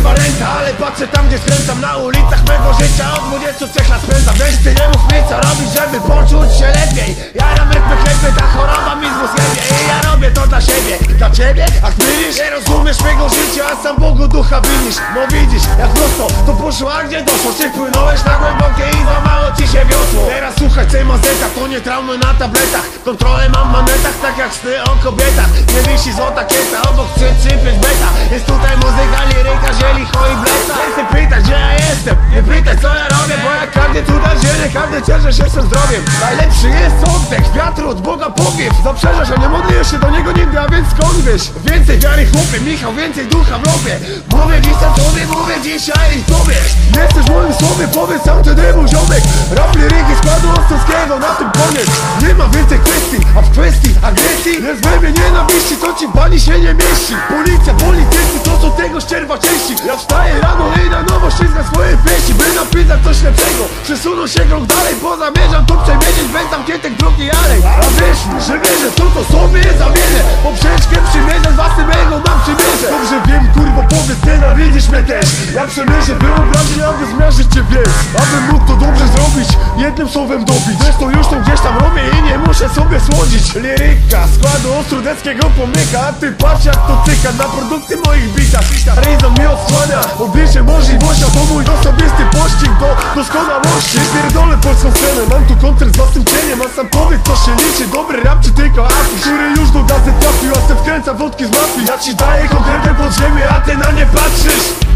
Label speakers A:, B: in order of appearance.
A: spływa Ale patrzę tam gdzie skręcam. Na ulicach mego życia Od 23 lat spędzam. Weź ty nie mów mi co robić, żeby poczuć się lepiej. Ja nawet wychlepy, ta choroba mi zmóz I ja robię to dla siebie, dla ciebie? A ty nie rozumiesz mego życia A sam Bogu ducha winisz. No widzisz, jak prosto to poszło, a gdzie doszło? Czy wpłynąłeś na głębokie i za mało ci się wiosło Teraz słuchaj CMZ-a, to nie traumy na tabletach. Kontrolę mam w manetach, tak jak sny o kobietach. Nie wisi złota kieta, obok 3, 3, 5 beta. Jest tutaj muzyka, jestem, nie pytać co ja robię Bo jak każdy tutaj zielny, każdy cieszy się swym zdrowiem. Najlepszy jest oddech, wiatru od Boga powiew Zaprzeżasz, a nie modlisz się do niego nigdy, a więc skąd wiesz? Więcej wiary chłopie, Michał, więcej ducha w lobie Mówię dziś sobie, mówię dzisiaj tobie. Jesteś moim słowie, powiedz sam ty dymu ziomek Rap liryki składu Ostrowskiego, na tym koniec. Nie ma więcej kwestii, a w kwestii agresji Jest we mnie nienawiści, co ci bani się nie mieści. Policja, politycy, to są tego ścierwa części. Ja wstaję rano i na swoje pieści By napisać coś lepszego, przesunął się krok dalej Bo zamierzam to przemierzyć bez zamkniętych dróg i alej A wiesz, że wierzę, w to sobie zamienię. Poprzeczkę powiedz, nienawidzisz mnie też. Ja przemierzę wyobraźnię, aby zmierzyć cię wiesz Abym mógł to dobrze zrobić, jednym słowem dobić. Zresztą już to gdzieś tam robię i nie muszę sobie słodzić. Liryka, składu ostrudeckiego pomyka A ty patrz jak to cyka na produkcji moich bitach Ryzon mi odsłania oblicze możliwości To mój osobisty pościg do doskonałości. Pierdolę polską scenę, mam tu koncert z własnym cieniem A sam powiedz co się liczy, dobry wodki z mafii. Ja ci daję konkretne podziemie, a ty na nie patrzysz